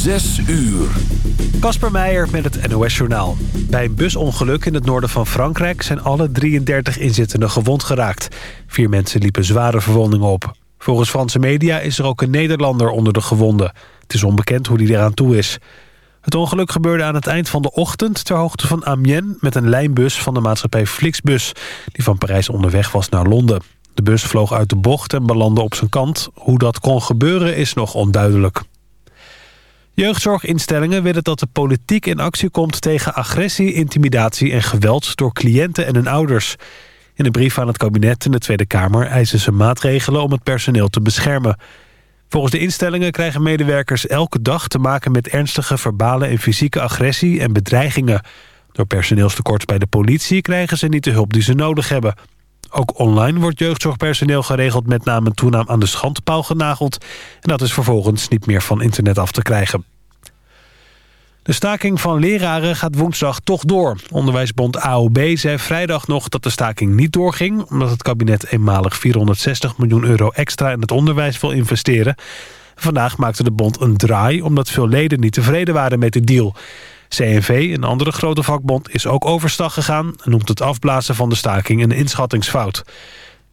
Zes uur. Kasper Meijer met het NOS-journaal. Bij een busongeluk in het noorden van Frankrijk... zijn alle 33 inzittenden gewond geraakt. Vier mensen liepen zware verwondingen op. Volgens Franse media is er ook een Nederlander onder de gewonden. Het is onbekend hoe die eraan toe is. Het ongeluk gebeurde aan het eind van de ochtend... ter hoogte van Amiens met een lijnbus van de maatschappij Flixbus... die van Parijs onderweg was naar Londen. De bus vloog uit de bocht en belandde op zijn kant. Hoe dat kon gebeuren is nog onduidelijk. Jeugdzorginstellingen willen dat de politiek in actie komt... tegen agressie, intimidatie en geweld door cliënten en hun ouders. In een brief aan het kabinet en de Tweede Kamer... eisen ze maatregelen om het personeel te beschermen. Volgens de instellingen krijgen medewerkers elke dag te maken... met ernstige verbale en fysieke agressie en bedreigingen. Door personeelstekort bij de politie krijgen ze niet de hulp die ze nodig hebben... Ook online wordt jeugdzorgpersoneel geregeld met name en toenaam aan de schandpaal genageld. En dat is vervolgens niet meer van internet af te krijgen. De staking van leraren gaat woensdag toch door. Onderwijsbond AOB zei vrijdag nog dat de staking niet doorging... omdat het kabinet eenmalig 460 miljoen euro extra in het onderwijs wil investeren. Vandaag maakte de bond een draai omdat veel leden niet tevreden waren met de deal. CNV, een andere grote vakbond, is ook overstag gegaan... en noemt het afblazen van de staking een inschattingsfout.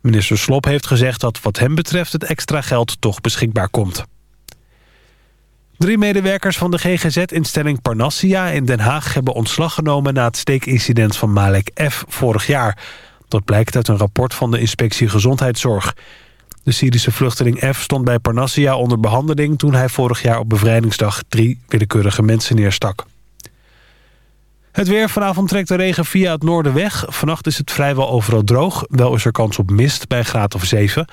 Minister Slop heeft gezegd dat wat hem betreft het extra geld toch beschikbaar komt. Drie medewerkers van de GGZ-instelling Parnassia in Den Haag... hebben ontslag genomen na het steekincident van Malek F. vorig jaar. Dat blijkt uit een rapport van de Inspectie Gezondheidszorg. De Syrische vluchteling F stond bij Parnassia onder behandeling... toen hij vorig jaar op bevrijdingsdag drie willekeurige mensen neerstak. Het weer. Vanavond trekt de regen via het noorden weg. Vannacht is het vrijwel overal droog. Wel is er kans op mist bij een graad of 7.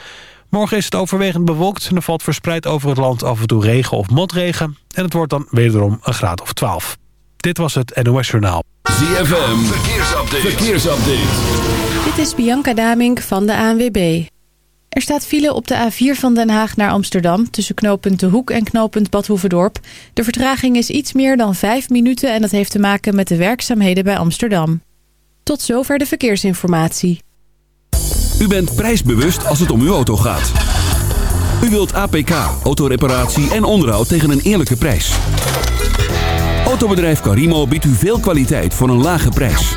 Morgen is het overwegend bewolkt en er valt verspreid over het land af en toe regen of motregen. En het wordt dan wederom een graad of 12. Dit was het NOS Journaal. ZFM. Verkeersupdate. Verkeersupdate. Dit is Bianca Damink van de ANWB. Er staat file op de A4 van Den Haag naar Amsterdam... tussen knooppunt De Hoek en knooppunt Badhoevedorp. De vertraging is iets meer dan 5 minuten... en dat heeft te maken met de werkzaamheden bij Amsterdam. Tot zover de verkeersinformatie. U bent prijsbewust als het om uw auto gaat. U wilt APK, autoreparatie en onderhoud tegen een eerlijke prijs. Autobedrijf Carimo biedt u veel kwaliteit voor een lage prijs.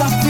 suffer.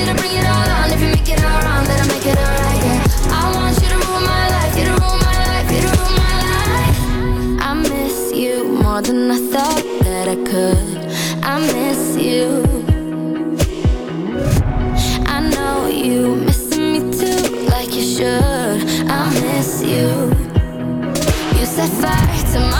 you to bring it all on. If you make it all wrong, then I make it all right. I want you to rule my life, you to rule my life, you to rule my life. I miss you more than I thought that I could. I miss you. I know you missing me too, like you should. I miss you. You set fire to my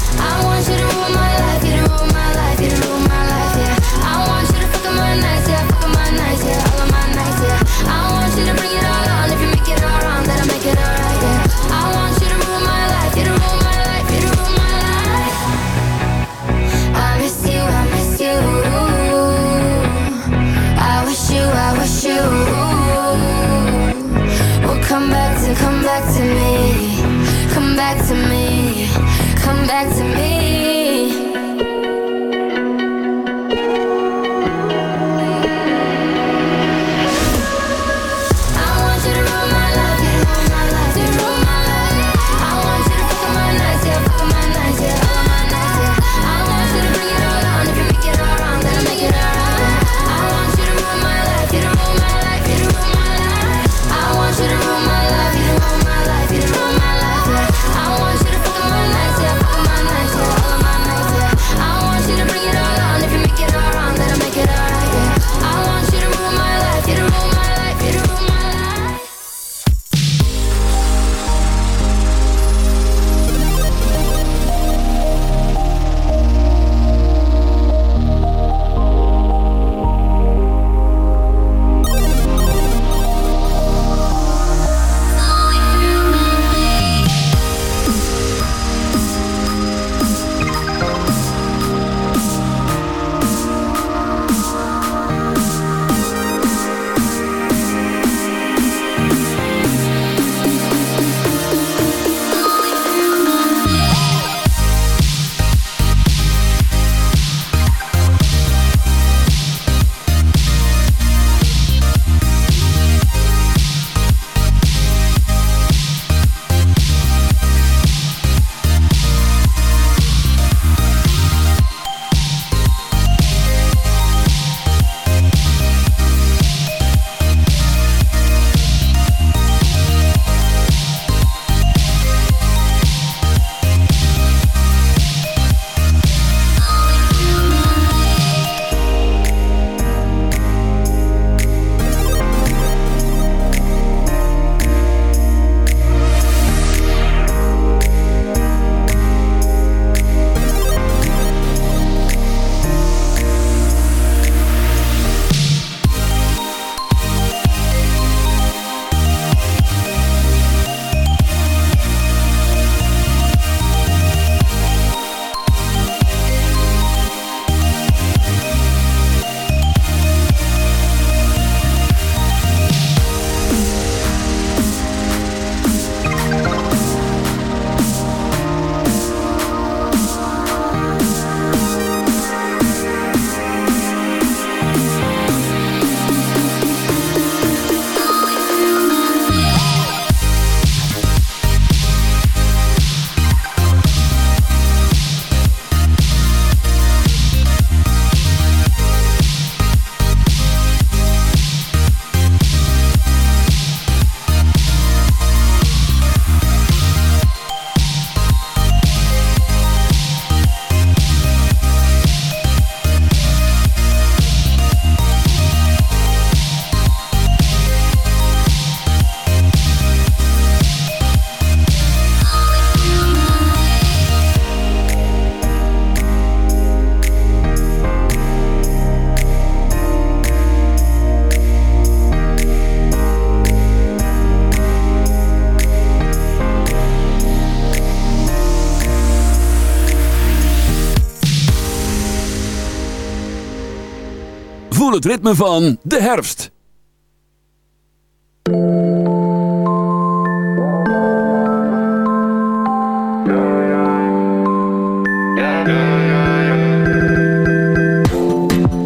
Het ritme van de herfst.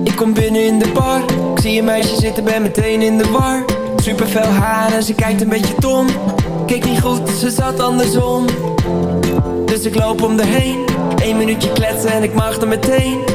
Ik kom binnen in de bar. Ik zie een meisje zitten, ben meteen in de war. Super fel haar en ze kijkt een beetje dom. Keek niet goed, ze zat andersom. Dus ik loop om haar heen. Eén minuutje kletsen en ik mag er meteen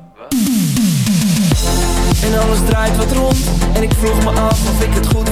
Alles draait wat rond. En ik vroeg me af of ik het goed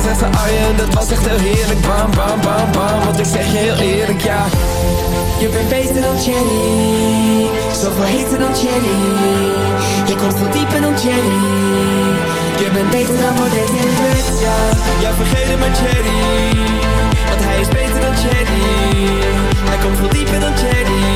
zegt ze Dat was echt heel heerlijk, bam bam bam bam Want ik zeg je heel eerlijk, ja. Je bent beter dan Jenny Zoveel heter dan Jenny Je komt veel dieper dan Jenny Je bent beter dan Baudet in bed, ja. Ja, vergeet het met Jenny Want hij is beter dan Jenny Hij komt veel dieper dan Jenny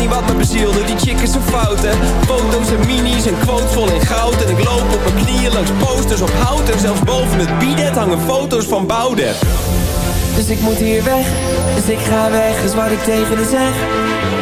niet wat me bezielde, die chick is zo fout Foto's en minis en quotes vol in goud. En ik loop op mijn knieën langs posters op hout. En zelfs boven het bidet hangen foto's van Boudewijn dus ik moet hier weg, dus ik ga weg, is wat ik tegen haar zeg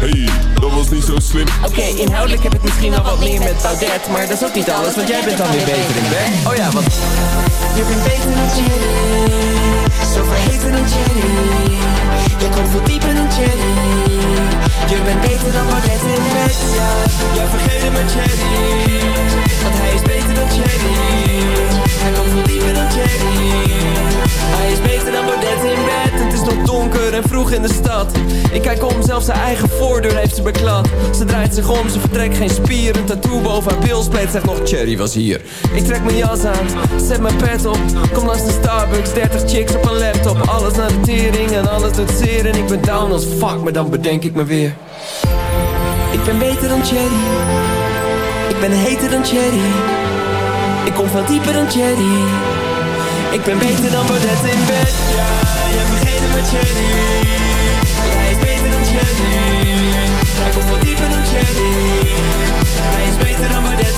Hey, dat was niet zo slim. Oké, inhoudelijk heb ik misschien wel wat meer met Baudet Maar dat is ook niet alles, want jij bent dan weer beter in bed Oh ja, want Je bent beter dan Jenny Zo verheven dan Jenny Je komt veel dieper dan Jenny Je bent beter dan Baudet in bed, ja. Ja, vergeet het met Jenny Want hij is beter dan Jenny Hij komt veel dieper dan Jenny Hij is beter dan Baudet in bed Het is nog en vroeg in de stad. Ik kijk om, zelfs zijn eigen voordeur heeft ze beklad. Ze draait zich om, ze vertrekt geen spier. Een tattoo boven haar bilspleet zegt nog Cherry was hier. Ik trek mijn jas aan, zet mijn pet op. Kom langs de Starbucks, 30 chicks op een laptop. Alles naar de tering en alles doet zeer. En ik ben down als fuck, maar dan bedenk ik me weer. Ik ben beter dan Cherry. Ik ben heter dan Cherry. Ik kom veel dieper dan Cherry. Ik ben beter dan Baudet in bed. Ja, vergeet het Hij is beter dan Cherry Hij komt veel dieper dan Cherry Hij is beter dan Baudet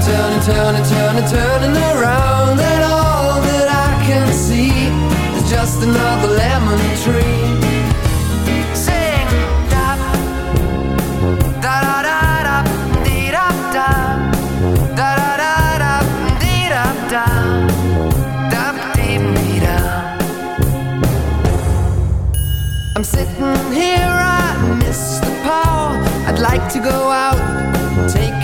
turning, turning, turning, turning around and on.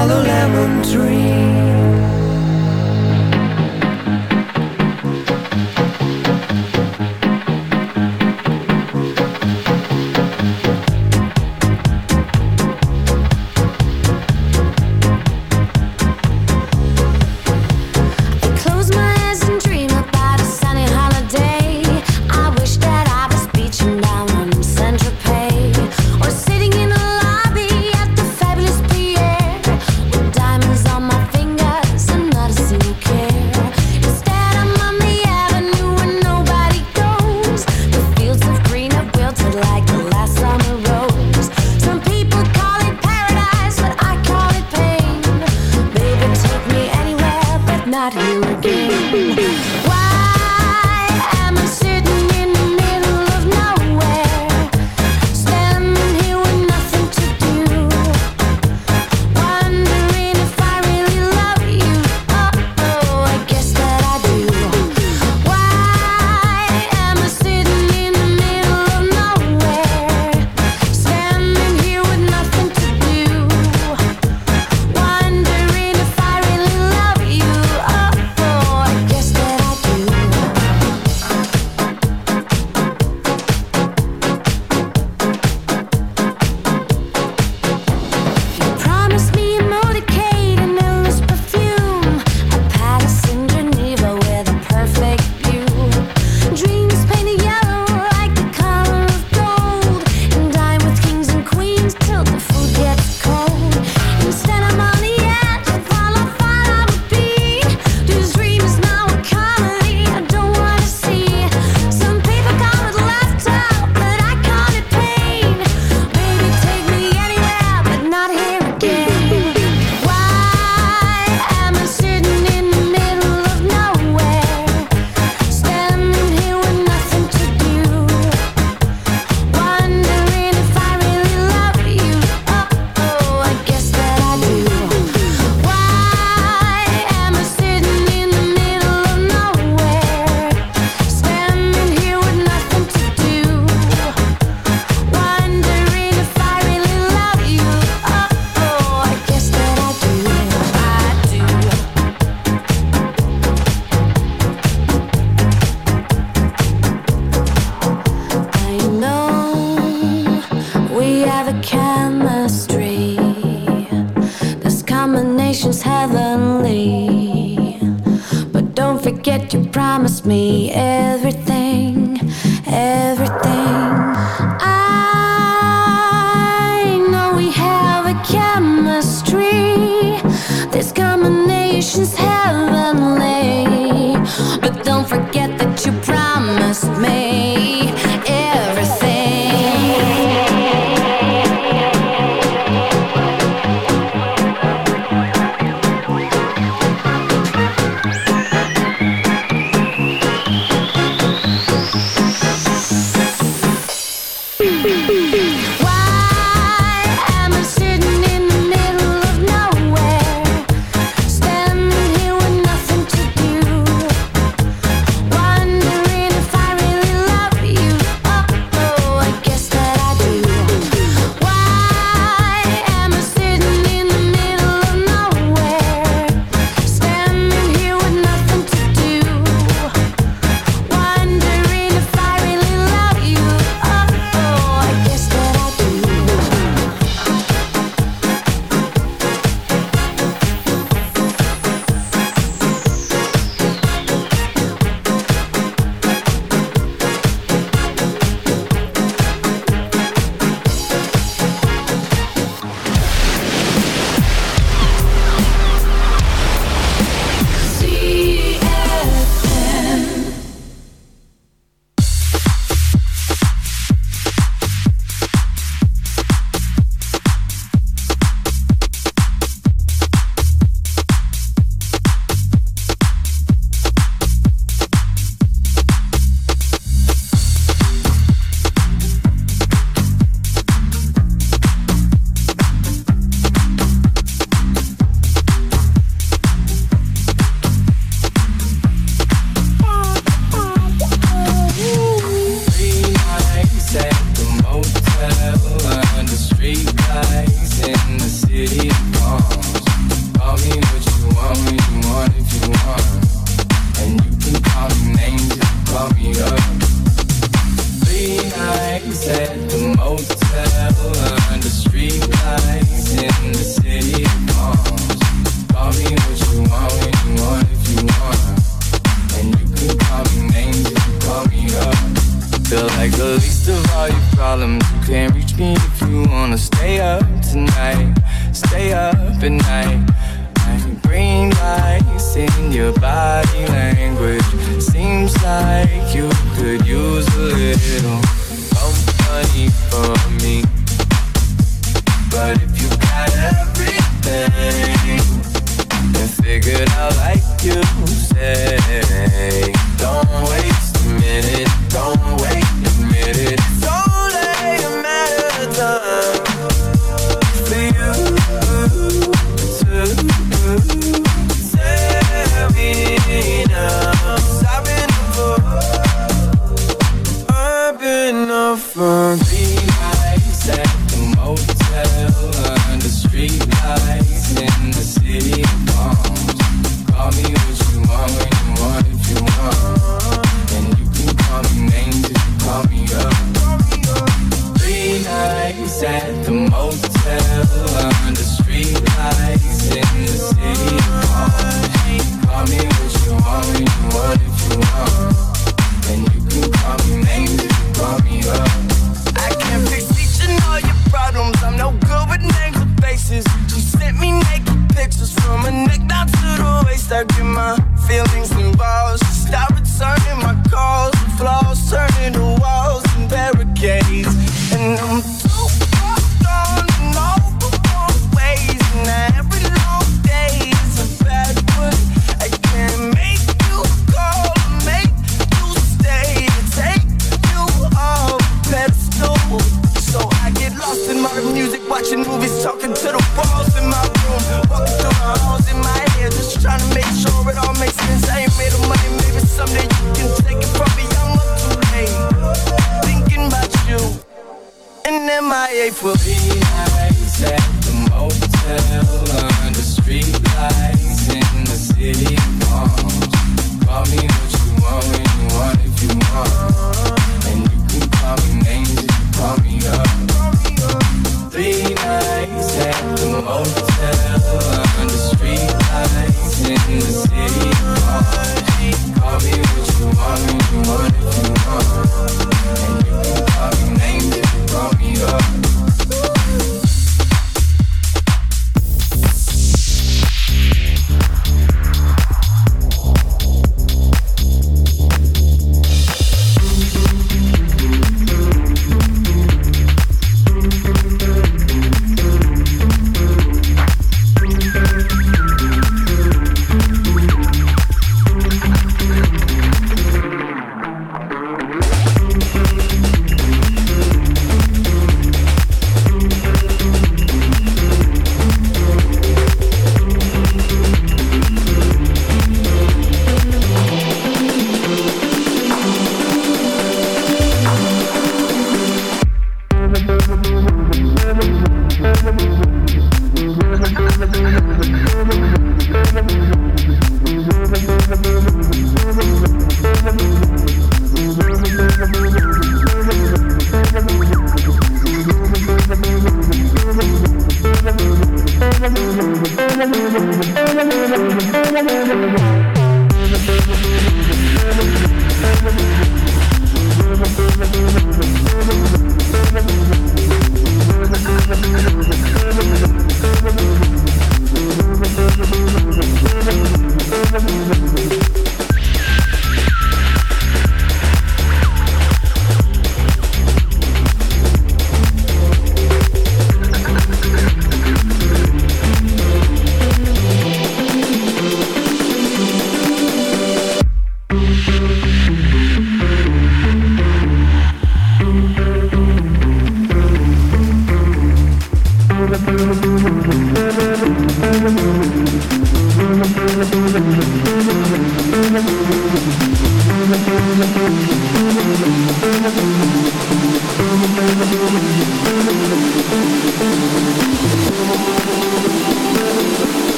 yellow lemon tree.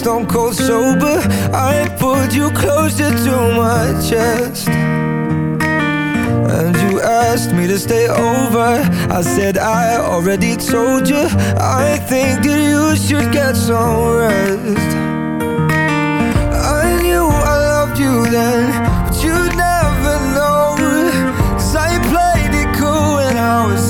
Stone cold sober. I pulled you closer to my chest. And you asked me to stay over I said I already told you I think that you should get some rest I knew I loved you then But you'd never know 'Cause I played it cool and I was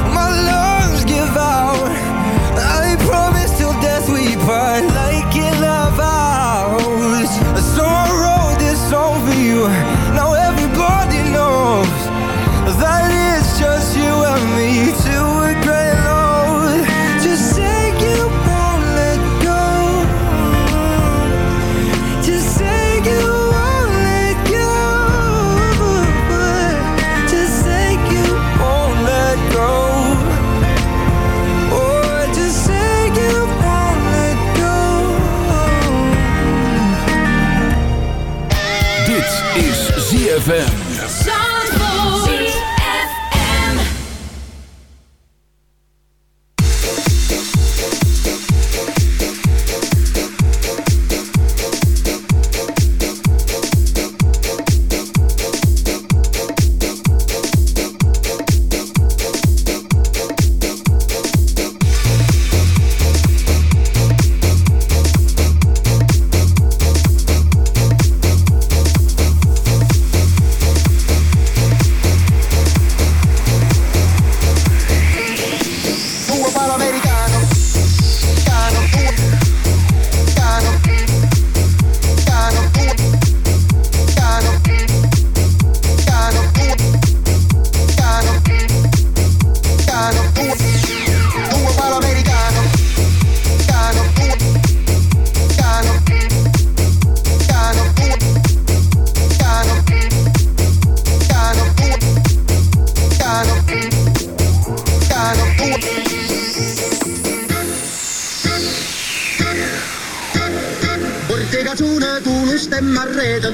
stemma arreta,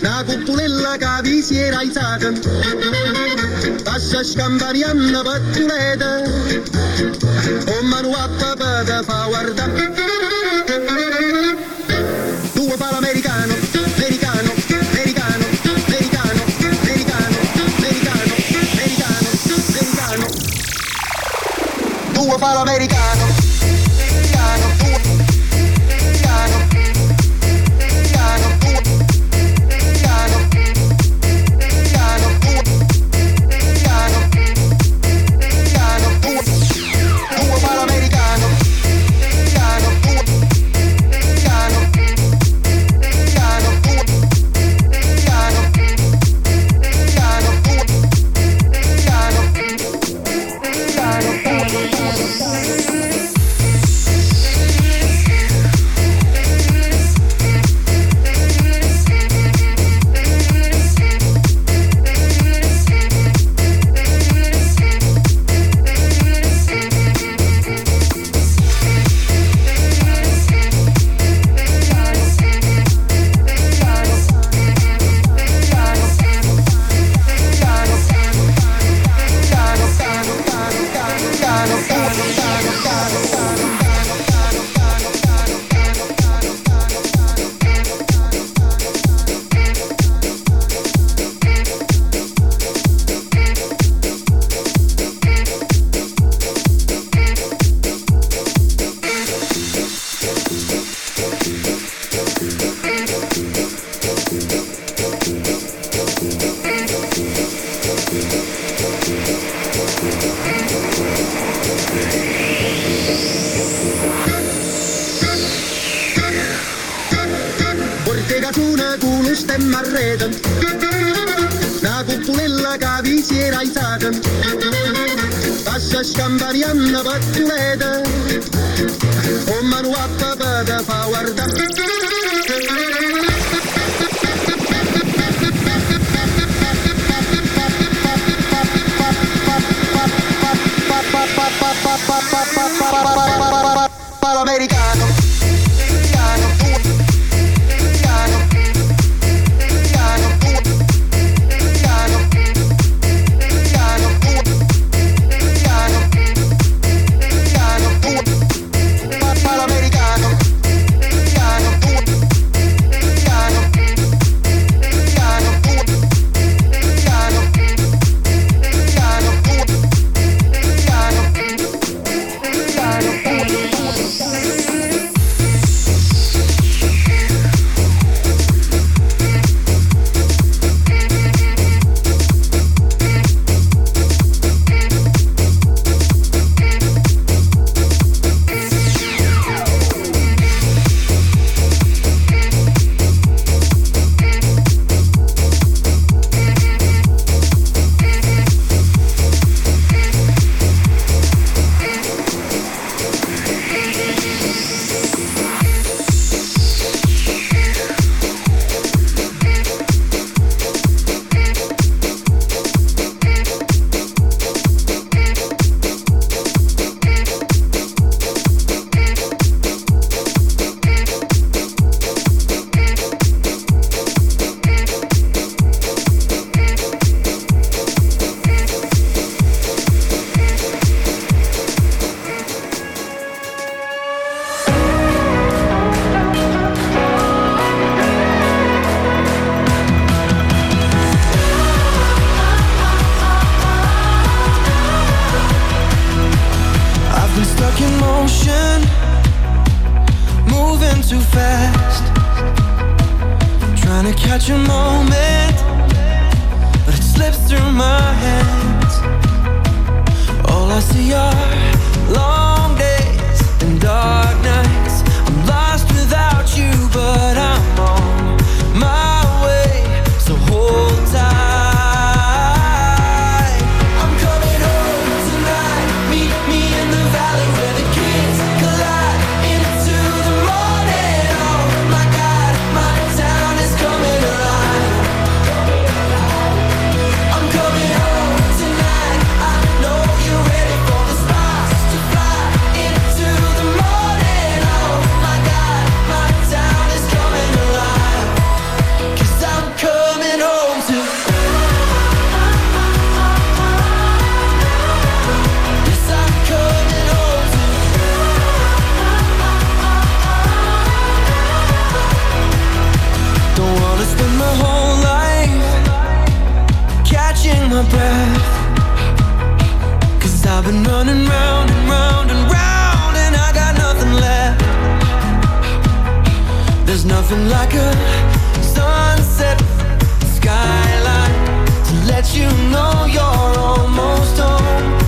la cuppulella che vi si era isata, passa scamparianna pattuleta, o manuatta per fa guardare. Tuo palo americano, americano, americano, americano, americano, americano, americano, americano. Tuo palo americano. Cause I've been running round and round and round And I got nothing left. There's nothing like a sunset skyline To let you know you're almost home.